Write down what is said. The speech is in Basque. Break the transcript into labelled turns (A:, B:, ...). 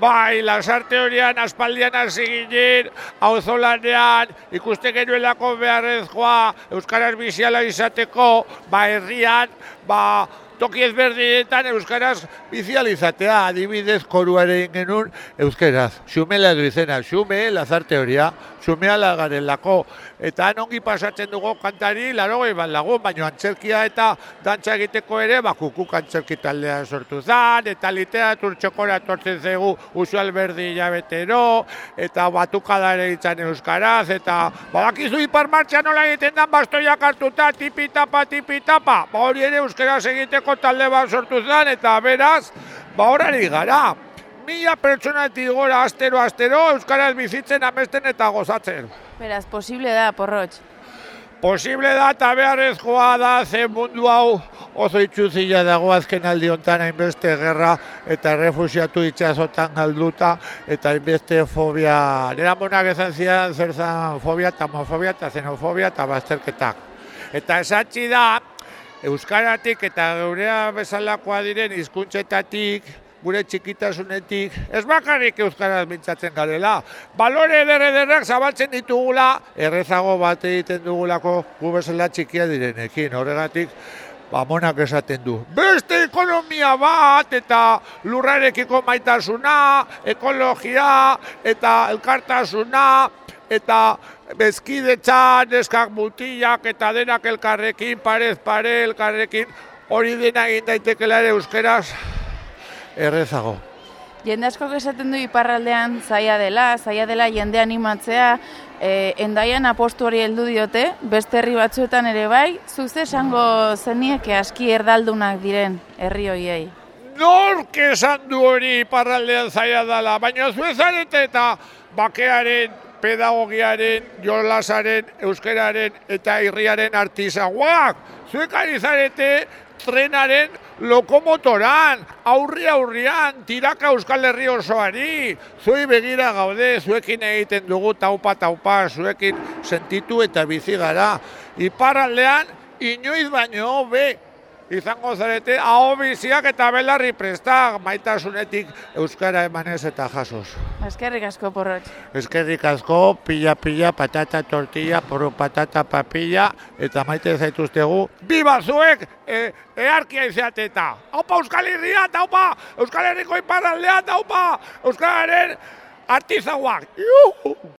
A: bai, lasarte horian aspaldian hasi ginen, auzolanean, ikuste genuelako beharrezkoa, Euskaraz biziala izateko, ba, herrian, ba, toki ezberdinetan Euskaraz bizializatea, adibidez koruaren genuen Euskaraz. Xumela edo izena, xume, lazarte horia, xume alagaren lako. Eta ongi pasatzen dugu kantari, laro bat lagun, baina antzerkia eta dantza egiteko ere, ba, kukuk antzerki taldea sortu zan, eta literatur txokora tortzen zegu usual berdi hilabetero, eta batukadare itzan Euskaraz, eta badakizu ipar martxan nola egiten dan bastoiak hartuta, tipitapa, tipitapa, ba hori ere Euskaraz egiteko talde bat sortu zen, eta beraz, ba horari gara. Mila pertsonatik gora astero, astero, Euskaraz bizitzen amesten eta gozatzen.
B: Beraz, posible da, porrotx.
A: Posible da eta beharrezkoa da ze mundu hau oso itxuzila dago azken aldi honetan hainbeste gerra eta refusiatu itxasotan galduta eta hainbeste fobia. Nera monak esan zidan zer zan fobia eta homofobia eta xenofobia eta bazterketak. Eta esatzi da, Euskaratik eta geurea bezalakoa diren hizkuntzetatik gure txikitasunetik, ez bakarrik euskaraz mintzatzen garela. Balore eder zabaltzen ditugula, errezago bat egiten dugulako gu bezala txikia direnekin. Horregatik, ba, monak esaten du. Beste ekonomia bat eta lurrarekiko maitasuna, ekologia eta elkartasuna eta bezkidetzan, eskak mutilak eta denak elkarrekin, parez pare elkarrekin, hori dena egin daitekela ere euskeraz, errezago.
B: Jende asko esaten du iparraldean zaila dela, zaila dela jende animatzea, e, endaian apostu hori heldu diote, beste herri batzuetan ere bai, zuze esango zenieke aski erdaldunak diren herri hoiei.
A: Nork esan du hori iparraldean zaila dela, baina zuezarete eta bakearen, pedagogiaren, jolasaren, euskeraren eta irriaren artizaguak. Zuek ari zarete trenaren lokomotoran, aurri aurrian, tiraka Euskal Herri osoari, zuei begira gaude, zuekin egiten dugu taupa taupa, zuekin sentitu eta bizi gara. Iparraldean, inoiz baino, be, izango zarete, hau biziak eta belarri prestak, maitasunetik Euskara emanez eta jasoz.
B: Eskerrik asko porrotx.
A: Eskerrik asko, pila pila, patata tortilla, porro patata papilla, eta maite zaituztegu, biba zuek, e, earkia izatea Haupa Euskal Herria, haupa Euskal Herriko iparraldea, haupa Euskalaren artizaguak. Juhu!